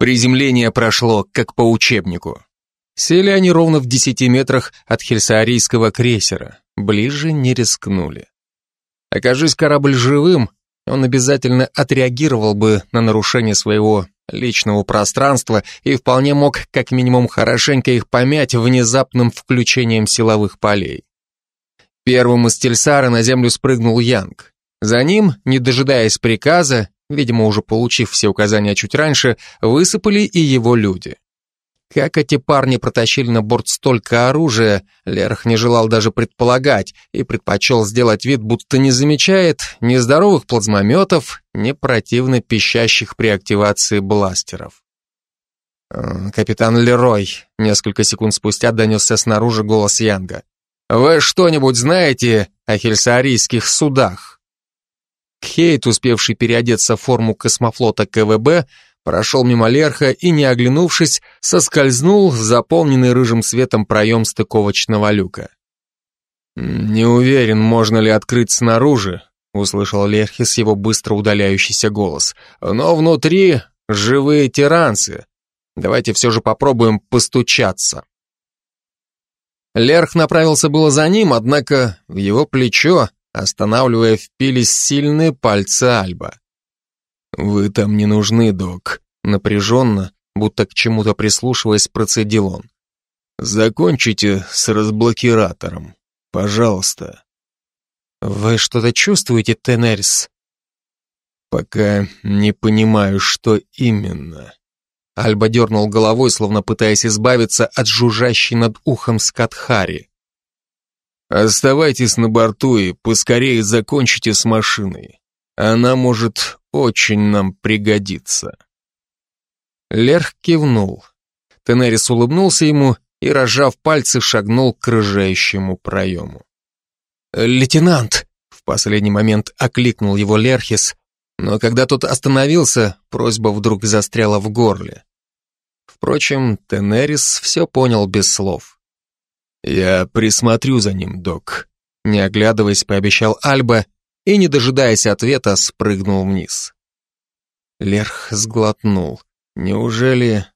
Приземление прошло, как по учебнику. Сели они ровно в десяти метрах от хельсаарийского крейсера. Ближе не рискнули. Окажись корабль живым, он обязательно отреагировал бы на нарушение своего личного пространства и вполне мог как минимум хорошенько их помять внезапным включением силовых полей. Первым из Тельсара на землю спрыгнул Янг. За ним, не дожидаясь приказа, видимо, уже получив все указания чуть раньше, высыпали и его люди. Как эти парни протащили на борт столько оружия, Лерх не желал даже предполагать и предпочел сделать вид, будто не замечает ни здоровых плазмометов, ни противно пищащих при активации бластеров. «Э, «Капитан Лерой», — несколько секунд спустя донесся снаружи голос Янга. «Вы что-нибудь знаете о хельсарийских судах?» Кхейт, успевший переодеться в форму космофлота КВБ, прошел мимо Лерха и, не оглянувшись, соскользнул в заполненный рыжим светом проем стыковочного люка. «Не уверен, можно ли открыть снаружи», — услышал Лерхис его быстро удаляющийся голос. «Но внутри живые тиранцы. Давайте все же попробуем постучаться». Лерх направился было за ним, однако в его плечо, останавливая, впились сильные пальцы Альба. «Вы там не нужны, док», — напряженно, будто к чему-то прислушиваясь, процедил он. «Закончите с разблокиратором, пожалуйста». «Вы что-то чувствуете, Тенерис?» «Пока не понимаю, что именно». Альба дернул головой, словно пытаясь избавиться от жужжащей над ухом Скатхари. «Оставайтесь на борту и поскорее закончите с машиной. Она может очень нам пригодиться. Лерх кивнул. Тенерис улыбнулся ему и, разжав пальцы, шагнул к рыжающему проему. «Лейтенант!» — в последний момент окликнул его Лерхис, но когда тот остановился, просьба вдруг застряла в горле. Впрочем, Тенерис все понял без слов. «Я присмотрю за ним, док», — не оглядываясь, пообещал Альба и, не дожидаясь ответа, спрыгнул вниз. Лерх сглотнул. Неужели...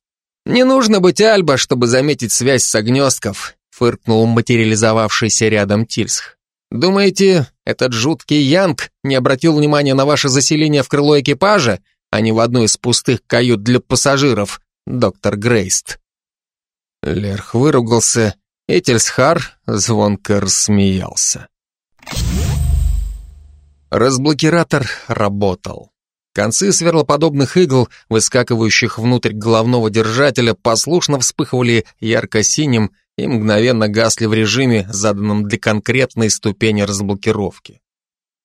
«Не нужно быть Альба, чтобы заметить связь с огнестков», фыркнул материализовавшийся рядом Тильсх. «Думаете, этот жуткий Янг не обратил внимания на ваше заселение в крыло экипажа, а не в одну из пустых кают для пассажиров, доктор Грейст?» Лерх выругался, и звонко рассмеялся. Разблокиратор работал. Концы сверлоподобных игл, выскакивающих внутрь головного держателя, послушно вспыхивали ярко-синим и мгновенно гасли в режиме, заданном для конкретной ступени разблокировки.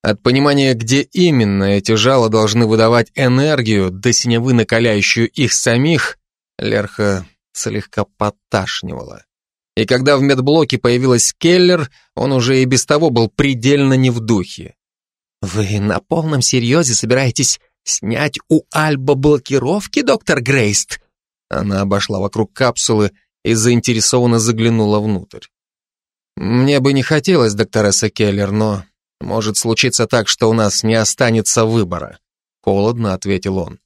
От понимания, где именно эти жало должны выдавать энергию, до синевы накаляющую их самих, Лерха слегка поташнивала. И когда в медблоке появилась Келлер, он уже и без того был предельно не в духе. «Вы на полном серьезе собираетесь снять у Альба блокировки, доктор Грейст?» Она обошла вокруг капсулы и заинтересованно заглянула внутрь. «Мне бы не хотелось, докторесса Келлер, но может случиться так, что у нас не останется выбора», — холодно ответил он.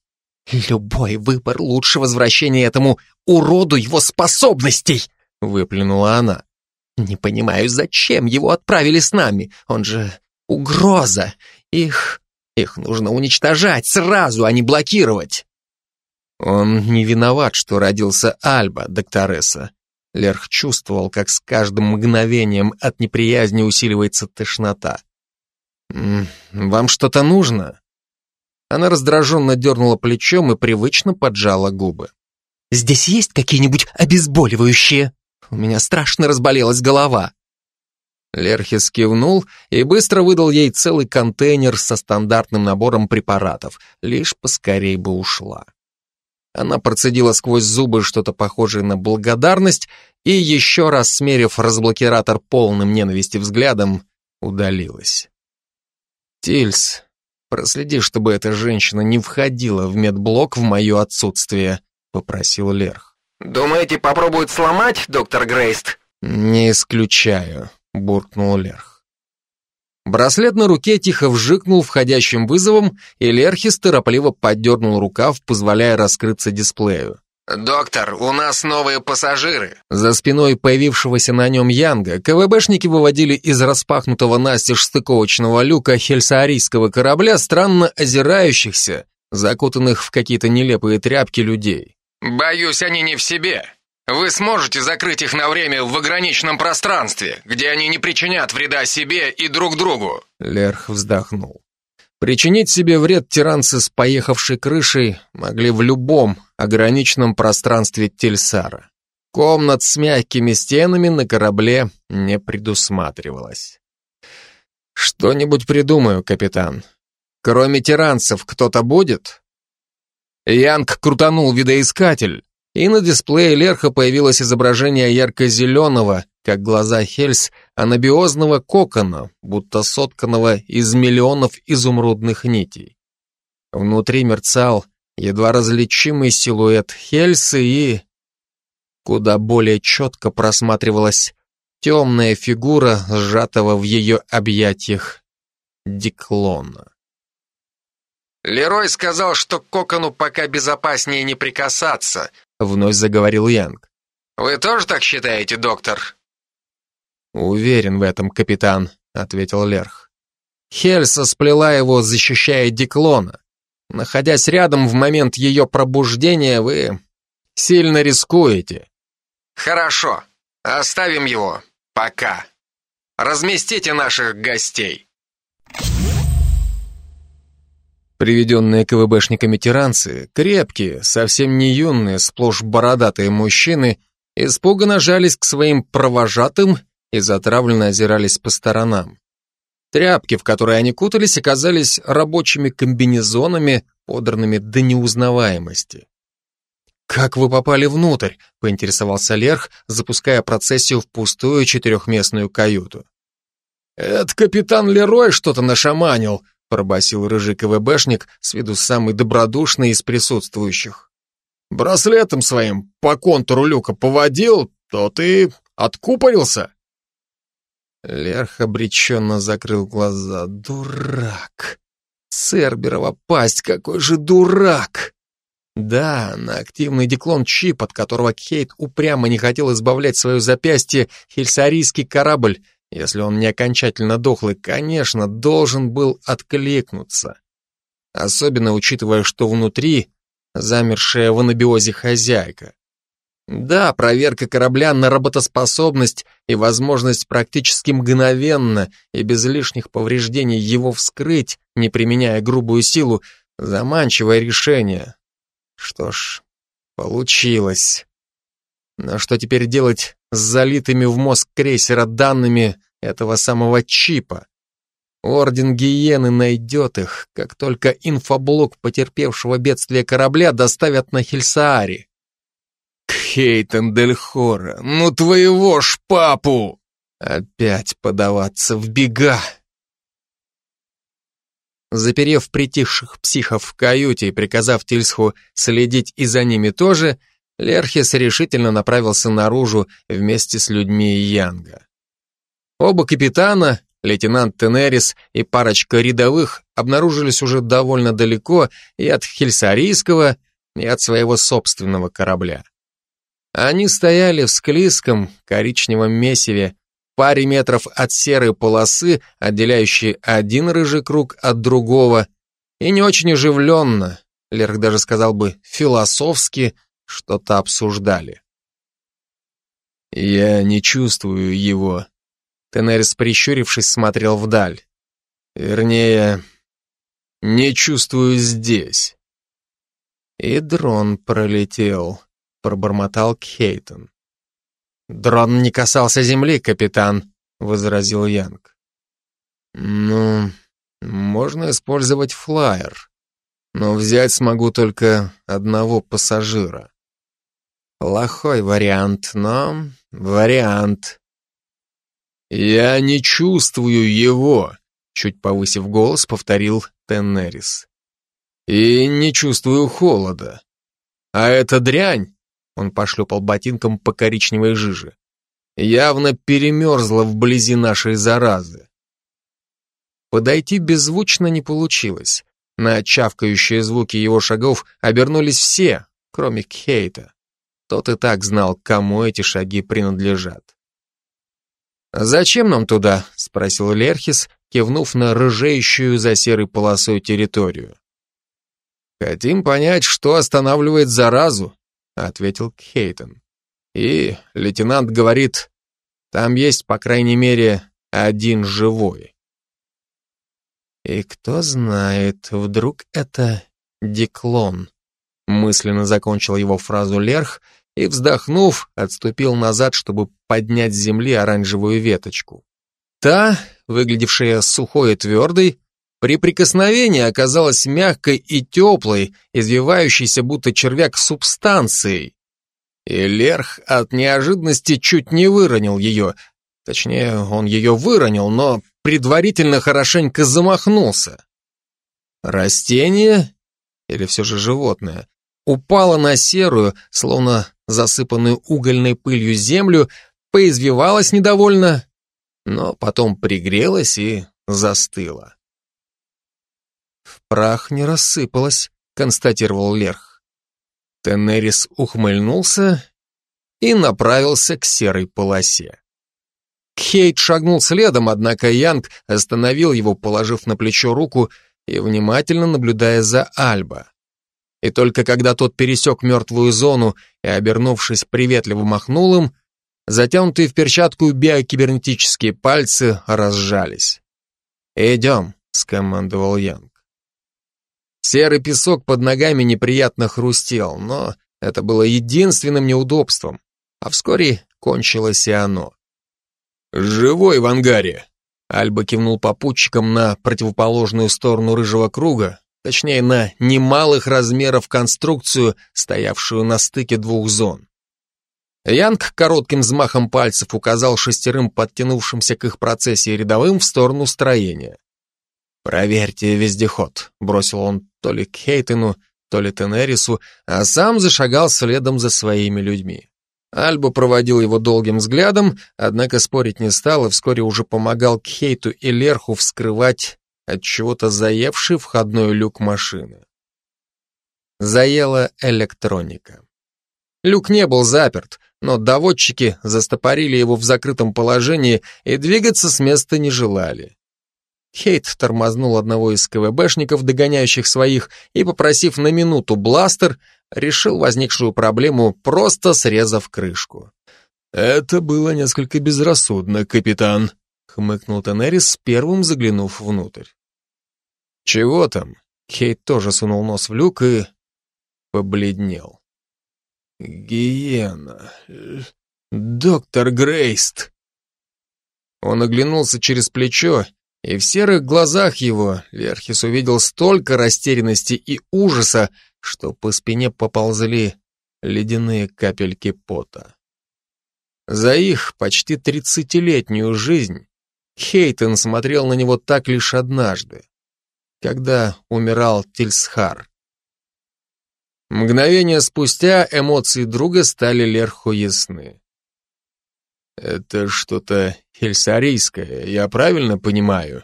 «Любой выбор лучше возвращения этому уроду его способностей!» — выплюнула она. «Не понимаю, зачем его отправили с нами? Он же Угроза! Их... их нужно уничтожать сразу, а не блокировать!» Он не виноват, что родился Альба, докторесса. Лерх чувствовал, как с каждым мгновением от неприязни усиливается тошнота. «Вам что-то нужно?» Она раздраженно дернула плечом и привычно поджала губы. «Здесь есть какие-нибудь обезболивающие? У меня страшно разболелась голова». Лерхис кивнул и быстро выдал ей целый контейнер со стандартным набором препаратов, лишь поскорей бы ушла. Она процедила сквозь зубы что-то похожее на благодарность и, еще раз смерив разблокиратор полным ненависти взглядом, удалилась. «Тильс, проследи, чтобы эта женщина не входила в медблок в мое отсутствие», — попросил Лерх. «Думаете, попробуют сломать, доктор Грейст?» «Не исключаю», буркнул Лерх. Браслет на руке тихо вжикнул входящим вызовом, и Лерхис торопливо поддернул рукав, позволяя раскрыться дисплею. «Доктор, у нас новые пассажиры!» За спиной появившегося на нем Янга КВБшники выводили из распахнутого настежь стыковочного люка хельсаарийского корабля странно озирающихся, закутанных в какие-то нелепые тряпки людей. «Боюсь, они не в себе. Вы сможете закрыть их на время в ограниченном пространстве, где они не причинят вреда себе и друг другу?» Лерх вздохнул. Причинить себе вред тиранцы с поехавшей крышей могли в любом ограниченном пространстве Тельсара. Комнат с мягкими стенами на корабле не предусматривалось. «Что-нибудь придумаю, капитан. Кроме тиранцев кто-то будет?» Янг крутанул видоискатель, и на дисплее Лерха появилось изображение ярко-зеленого, как глаза Хельс, анабиозного кокона, будто сотканного из миллионов изумрудных нитей. Внутри мерцал едва различимый силуэт Хельсы и... Куда более четко просматривалась темная фигура, сжатого в ее объятиях Диклона. «Лерой сказал, что к кокону пока безопаснее не прикасаться», вновь заговорил Янг. «Вы тоже так считаете, доктор?» «Уверен в этом, капитан», — ответил Лерх. Хельса сплела его, защищая Диклона. Находясь рядом в момент ее пробуждения, вы сильно рискуете. Хорошо, оставим его. Пока. Разместите наших гостей. Приведенные КВБшниками тиранцы, крепкие, совсем не юные, сплошь бородатые мужчины, испуганно жались к своим провожатым и затравленно озирались по сторонам. Тряпки, в которые они кутались, оказались рабочими комбинезонами, подранными до неузнаваемости. «Как вы попали внутрь?» — поинтересовался Лерх, запуская процессию в пустую четырехместную каюту. «Это капитан Лерой что-то нашаманил», — пробасил рыжий КВБшник, с виду самый добродушный из присутствующих. «Браслетом своим по контуру люка поводил, то ты откупорился». Лерх обреченно закрыл глаза. «Дурак! Церберова пасть, какой же дурак!» Да, на активный деклон чип, от которого Кейт упрямо не хотел избавлять свое запястье, хельсарийский корабль, если он не окончательно дохлый, конечно, должен был откликнуться. Особенно учитывая, что внутри замершая в анабиозе хозяйка. Да, проверка корабля на работоспособность и возможность практически мгновенно и без лишних повреждений его вскрыть, не применяя грубую силу, заманчивое решение. Что ж, получилось. Но что теперь делать с залитыми в мозг крейсера данными этого самого чипа? Орден Гиены найдет их, как только инфоблок потерпевшего бедствия корабля доставят на Хельсаари. Хейтен Дель Хора, ну твоего ж папу! Опять подаваться в бега. Заперев притихших психов в каюте и приказав Тильсху следить и за ними тоже, Лерхис решительно направился наружу вместе с людьми Янга. Оба капитана, лейтенант Тенерис и парочка рядовых обнаружились уже довольно далеко и от Хельсарийского, и от своего собственного корабля. Они стояли в склизком коричневом месиве, паре метров от серой полосы, отделяющей один рыжий круг от другого, и не очень оживленно, Лерх даже сказал бы философски, что-то обсуждали. «Я не чувствую его», — Тенерис, прищурившись, смотрел вдаль. «Вернее, не чувствую здесь». И дрон пролетел пробормотал Кейтон. «Дрон не касался земли, капитан», — возразил Янг. «Ну, можно использовать флайер, но взять смогу только одного пассажира. Плохой вариант, но вариант». «Я не чувствую его», — чуть повысив голос, повторил Теннерис. «И не чувствую холода. А эта дрянь он пошлепал ботинком по коричневой жиже. Явно перемерзла вблизи нашей заразы. Подойти беззвучно не получилось. На чавкающие звуки его шагов обернулись все, кроме Кейта. Тот и так знал, кому эти шаги принадлежат. «Зачем нам туда?» — спросил Лерхис, кивнув на рыжеющую за серой полосой территорию. «Хотим понять, что останавливает заразу», — ответил Кейтон. «И лейтенант говорит, там есть, по крайней мере, один живой». «И кто знает, вдруг это Диклон?» Мысленно закончил его фразу Лерх и, вздохнув, отступил назад, чтобы поднять с земли оранжевую веточку. Та, выглядевшая сухой и твердой, при прикосновении оказалась мягкой и теплой, извивающейся будто червяк субстанцией. И Лерх от неожиданности чуть не выронил ее. Точнее, он ее выронил, но предварительно хорошенько замахнулся. Растение или все же животное упало на серую, словно засыпанную угольной пылью землю, поизвивалось недовольно, но потом пригрелось и застыло. «В прах не рассыпалось», — констатировал Лерх. Тенерис ухмыльнулся и направился к серой полосе. Хейт шагнул следом, однако Янг остановил его, положив на плечо руку и внимательно наблюдая за Альба. И только когда тот пересек мертвую зону и, обернувшись, приветливо махнул им, затянутые в перчатку биокибернетические пальцы разжались. «Идем», — скомандовал Янг. Серый песок под ногами неприятно хрустел, но это было единственным неудобством, а вскоре кончилось и оно. «Живой в ангаре!» Альба кивнул попутчикам на противоположную сторону рыжего круга, точнее на немалых размеров конструкцию, стоявшую на стыке двух зон. Янг коротким взмахом пальцев указал шестерым подтянувшимся к их процессии рядовым в сторону строения. «Проверьте вездеход», — бросил он то ли к Хейтену, то ли Тенерису, а сам зашагал следом за своими людьми. Альбо проводил его долгим взглядом, однако спорить не стал и вскоре уже помогал Кхейту и Лерху вскрывать от чего-то заевший входной люк машины. Заела электроника. Люк не был заперт, но доводчики застопорили его в закрытом положении и двигаться с места не желали. Хейт тормознул одного из КВБшников, догоняющих своих, и, попросив на минуту бластер, решил возникшую проблему, просто срезав крышку. «Это было несколько безрассудно, капитан», — хмыкнул Тенерис, первым заглянув внутрь. «Чего там?» Хейт тоже сунул нос в люк и... побледнел. «Гиена... доктор Грейст...» Он оглянулся через плечо и в серых глазах его Лерхис увидел столько растерянности и ужаса, что по спине поползли ледяные капельки пота. За их почти тридцатилетнюю жизнь Хейтен смотрел на него так лишь однажды, когда умирал Тильсхар. Мгновение спустя эмоции друга стали Лерху ясны. «Это что-то хельсарийское, я правильно понимаю?»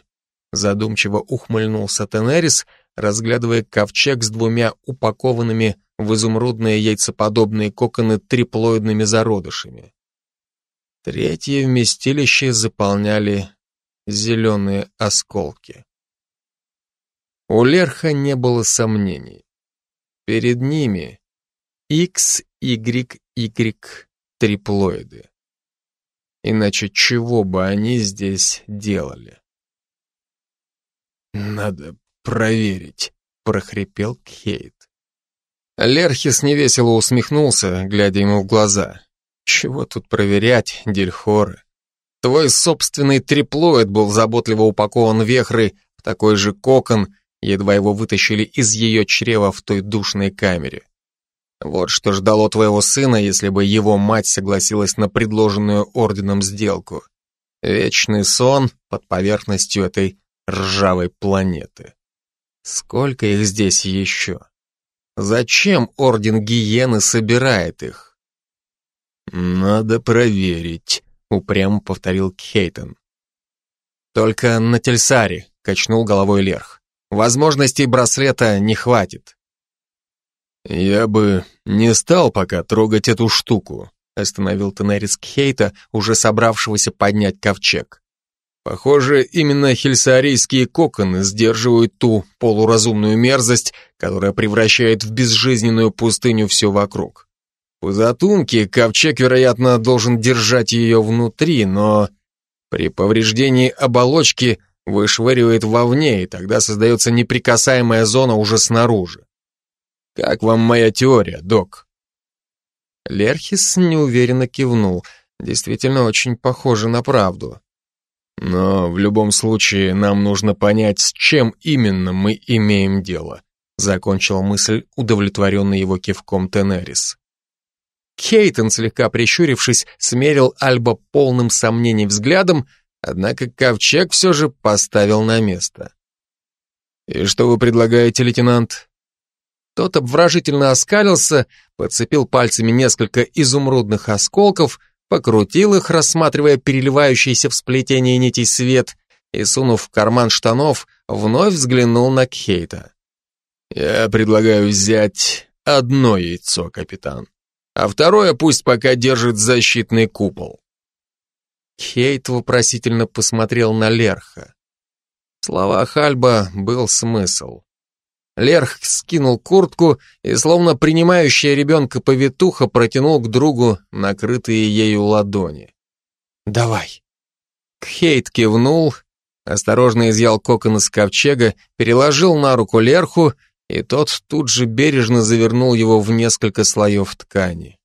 Задумчиво ухмыльнулся Тенерис, разглядывая ковчег с двумя упакованными в изумрудные яйцеподобные коконы триплоидными зародышами. Третье вместилище заполняли зеленые осколки. У Лерха не было сомнений. Перед ними XYY триплоиды. Иначе чего бы они здесь делали? «Надо проверить», — прохрипел Кейт. Лерхис невесело усмехнулся, глядя ему в глаза. «Чего тут проверять, Дельхоры? Твой собственный триплоид был заботливо упакован вехрой в такой же кокон, едва его вытащили из ее чрева в той душной камере. Вот что ждало твоего сына, если бы его мать согласилась на предложенную орденом сделку. Вечный сон под поверхностью этой ржавой планеты. Сколько их здесь еще? Зачем орден Гиены собирает их? Надо проверить, упрямо повторил Кейтон. Только на Тельсаре, качнул головой Лерх. Возможностей браслета не хватит. Я бы не стал пока трогать эту штуку, остановил Тенерис Кхейта, уже собравшегося поднять ковчег. Похоже, именно хельсарийские коконы сдерживают ту полуразумную мерзость, которая превращает в безжизненную пустыню все вокруг. По затумке, ковчег, вероятно, должен держать ее внутри, но при повреждении оболочки вышвыривает вовне, и тогда создается неприкасаемая зона уже снаружи. Как вам моя теория, док? Лерхис неуверенно кивнул. Действительно очень похоже на правду. Но в любом случае нам нужно понять, с чем именно мы имеем дело, закончил мысль, удовлетворенный его кивком Тенерис. Кейтон, слегка прищурившись, смерил Альба полным сомнений взглядом, однако ковчег все же поставил на место. «И что вы предлагаете, лейтенант?» Тот обворожительно оскалился, подцепил пальцами несколько изумрудных осколков покрутил их, рассматривая переливающийся в сплетении нитей свет, и, сунув в карман штанов, вновь взглянул на Кейта. «Я предлагаю взять одно яйцо, капитан, а второе пусть пока держит защитный купол». Кейт вопросительно посмотрел на Лерха. В словах Альба был смысл. Лерх скинул куртку и, словно принимающая ребенка повитуха, протянул к другу накрытые ею ладони. «Давай». Кхейт кивнул, осторожно изъял кокон из ковчега, переложил на руку Лерху, и тот тут же бережно завернул его в несколько слоев ткани.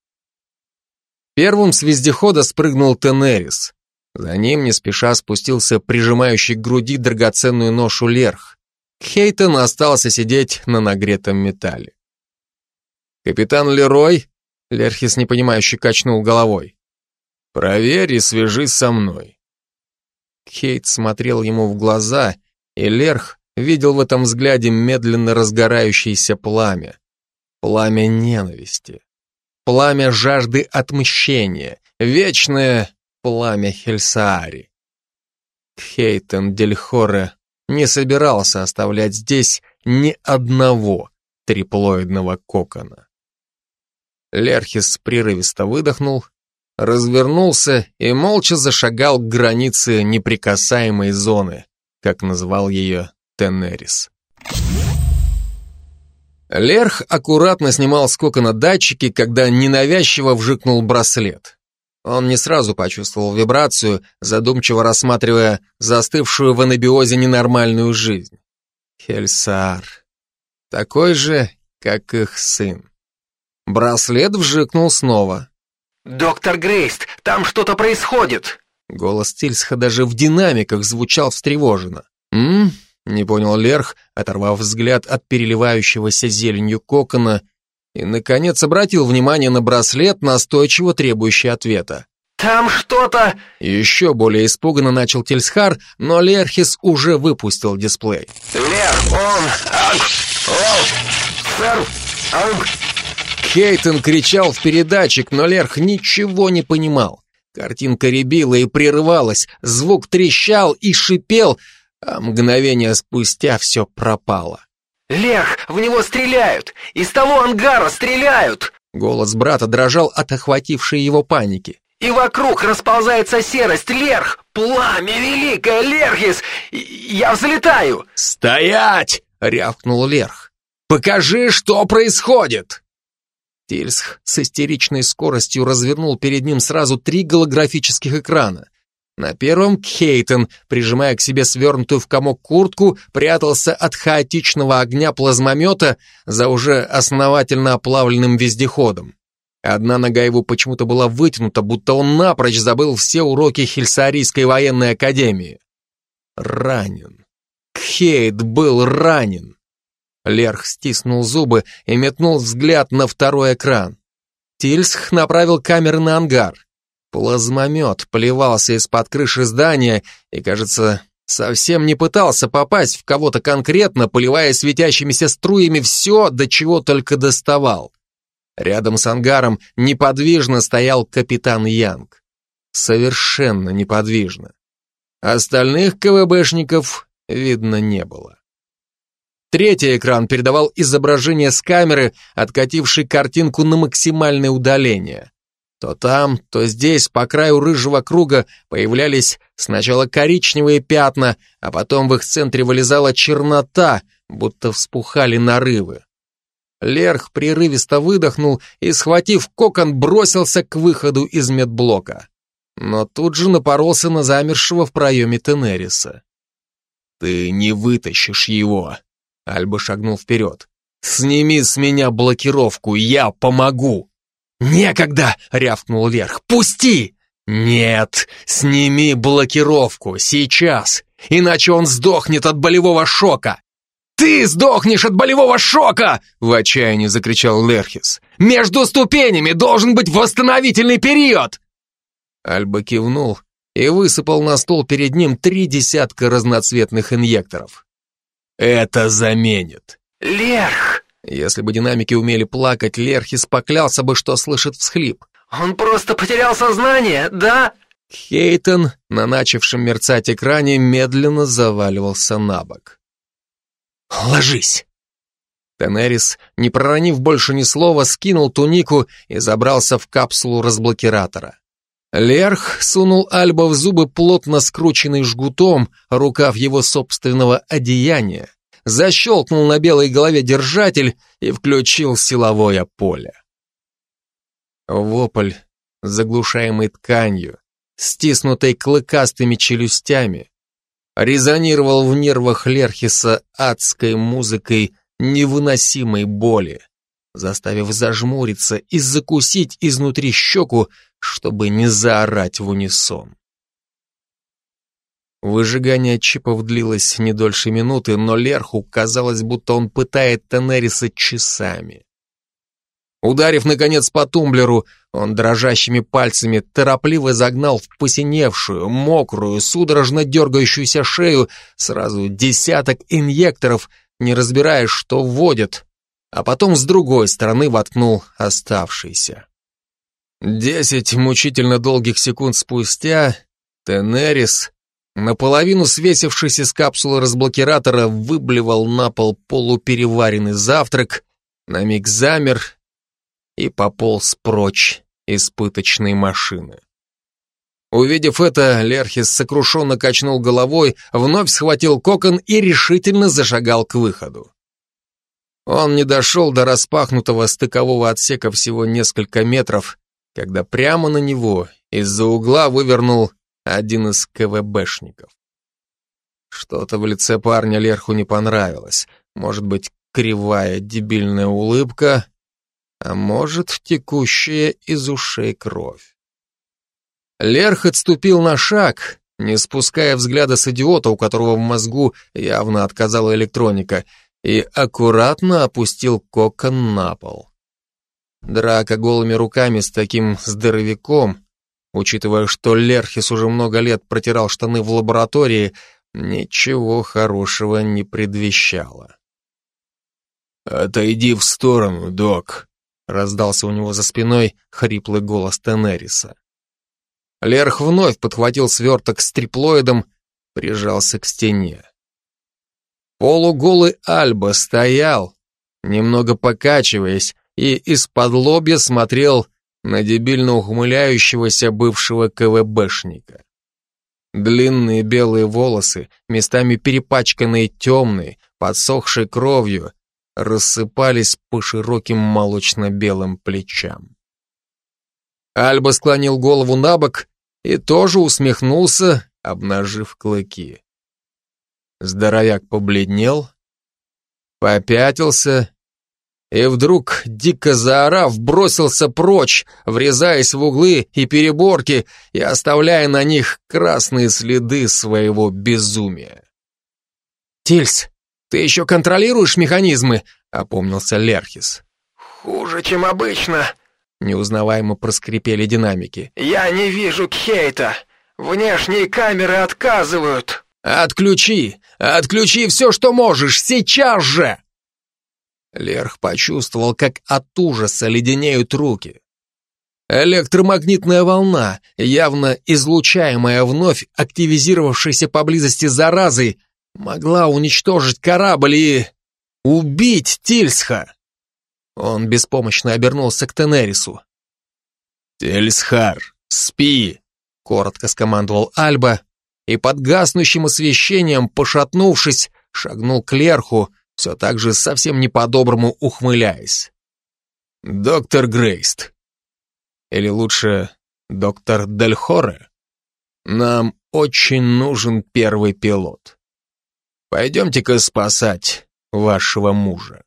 Первым с вездехода спрыгнул Тенерис. За ним не спеша спустился прижимающий к груди драгоценную ношу Лерх. Хейтон остался сидеть на нагретом металле. «Капитан Лерой?» — Лерхис непонимающе качнул головой. «Проверь и свяжись со мной». Хейт смотрел ему в глаза, и Лерх видел в этом взгляде медленно разгорающееся пламя. Пламя ненависти. Пламя жажды отмщения. Вечное пламя Хельсаари. Хейтен Дельхоре не собирался оставлять здесь ни одного триплоидного кокона. Лерхис прерывисто выдохнул, развернулся и молча зашагал к границе неприкасаемой зоны, как назвал ее Тенерис. Лерх аккуратно снимал с кокона датчики, когда ненавязчиво вжикнул браслет. Он не сразу почувствовал вибрацию, задумчиво рассматривая застывшую в анабиозе ненормальную жизнь. Хельсар. Такой же, как их сын. Браслет вжикнул снова. «Доктор Грейст, там что-то происходит!» Голос Тильсха даже в динамиках звучал встревоженно. «М?», не понял Лерх, оторвав взгляд от переливающегося зеленью кокона и, наконец, обратил внимание на браслет, настойчиво требующий ответа. «Там что-то...» Еще более испуганно начал Тельсхар, но Лерхис уже выпустил дисплей. «Лер, он... Анг... О, сэр... Анг...» Кейтон кричал в передатчик, но Лерх ничего не понимал. Картинка рябила и прерывалась, звук трещал и шипел, а мгновение спустя все пропало. «Лех, в него стреляют! Из того ангара стреляют!» Голос брата дрожал от охватившей его паники. «И вокруг расползается серость! Лерх! Пламя великое! Лерхис! Я взлетаю!» «Стоять!» — рявкнул Лерх. «Покажи, что происходит!» Тильсх с истеричной скоростью развернул перед ним сразу три голографических экрана. На первом Кейтон, прижимая к себе свернутую в комок куртку, прятался от хаотичного огня плазмомета за уже основательно оплавленным вездеходом. Одна нога его почему-то была вытянута, будто он напрочь забыл все уроки Хельсарийской военной академии. Ранен. Кейт был ранен. Лерх стиснул зубы и метнул взгляд на второй экран. Тильсх направил камеры на ангар. Плазмомет плевался из-под крыши здания и, кажется, совсем не пытался попасть в кого-то конкретно, поливая светящимися струями все, до чего только доставал. Рядом с ангаром неподвижно стоял капитан Янг. Совершенно неподвижно. Остальных КВБшников видно не было. Третий экран передавал изображение с камеры, откатившей картинку на максимальное удаление. То там, то здесь, по краю рыжего круга, появлялись сначала коричневые пятна, а потом в их центре вылезала чернота, будто вспухали нарывы. Лерх прерывисто выдохнул и, схватив кокон, бросился к выходу из медблока. Но тут же напоролся на замершего в проеме Тенериса. «Ты не вытащишь его!» Альба шагнул вперед. «Сними с меня блокировку, я помогу!» «Некогда!» — рявкнул Лерх. «Пусти!» «Нет, сними блокировку, сейчас, иначе он сдохнет от болевого шока!» «Ты сдохнешь от болевого шока!» — в отчаянии закричал Лерхис. «Между ступенями должен быть восстановительный период!» Альба кивнул и высыпал на стол перед ним три десятка разноцветных инъекторов. «Это заменит!» «Лерх!» Если бы динамики умели плакать, Лерхис поклялся бы, что слышит всхлип. «Он просто потерял сознание, да?» Хейтон на начавшем мерцать экране медленно заваливался на бок. «Ложись!» Тенерис, не проронив больше ни слова, скинул тунику и забрался в капсулу разблокиратора. Лерх сунул Альба в зубы плотно скрученный жгутом рукав его собственного одеяния, защелкнул на белой голове держатель и включил силовое поле. Вопль, заглушаемый тканью, стиснутой клыкастыми челюстями, резонировал в нервах Лерхиса адской музыкой невыносимой боли, заставив зажмуриться и закусить изнутри щеку, чтобы не заорать в унисон. Выжигание чипов длилось не дольше минуты, но Лерху казалось, будто он пытает Тенериса часами. Ударив, наконец, по тумблеру, он дрожащими пальцами торопливо загнал в посиневшую, мокрую, судорожно дергающуюся шею сразу десяток инъекторов, не разбирая, что вводит, а потом с другой стороны воткнул оставшийся. Десять мучительно долгих секунд спустя Тенерис, наполовину свесившись из капсулы разблокиратора, выблевал на пол полупереваренный завтрак, на миг замер и пополз прочь из пыточной машины. Увидев это, Лерхис сокрушенно качнул головой, вновь схватил кокон и решительно зашагал к выходу. Он не дошел до распахнутого стыкового отсека всего несколько метров, когда прямо на него из-за угла вывернул один из КВБшников. Что-то в лице парня Лерху не понравилось. Может быть, кривая дебильная улыбка, а может, текущая из ушей кровь. Лерх отступил на шаг, не спуская взгляда с идиота, у которого в мозгу явно отказала электроника, и аккуратно опустил кокон на пол. Драка голыми руками с таким здоровяком, учитывая, что Лерхис уже много лет протирал штаны в лаборатории, ничего хорошего не предвещало. «Отойди в сторону, док», Раздался у него за спиной хриплый голос Тенериса. Лерх вновь подхватил сверток с триплоидом, прижался к стене. Полуголый Альба стоял, немного покачиваясь, и из-под лобья смотрел на дебильно ухмыляющегося бывшего КВБшника. Длинные белые волосы, местами перепачканные темной, подсохшей кровью, рассыпались по широким молочно-белым плечам. Альба склонил голову на бок и тоже усмехнулся, обнажив клыки. Здоровяк побледнел, попятился и вдруг, дико заорав, бросился прочь, врезаясь в углы и переборки и оставляя на них красные следы своего безумия. «Тильс, «Ты еще контролируешь механизмы?» — опомнился Лерхис. «Хуже, чем обычно», — неузнаваемо проскрипели динамики. «Я не вижу Кхейта. Внешние камеры отказывают». «Отключи! Отключи все, что можешь! Сейчас же!» Лерх почувствовал, как от ужаса леденеют руки. Электромагнитная волна, явно излучаемая вновь активизировавшейся поблизости заразой, могла уничтожить корабль и убить Тильсха. Он беспомощно обернулся к Тенерису. «Тельсхар, спи!» — коротко скомандовал Альба, и под гаснущим освещением, пошатнувшись, шагнул к Лерху, все так же совсем не по-доброму ухмыляясь. «Доктор Грейст. Или лучше, доктор Дельхоре. Нам очень нужен первый пилот. Пойдемте-ка спасать вашего мужа».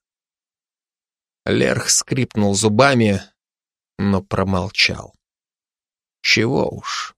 Лерх скрипнул зубами, но промолчал. Чего уж.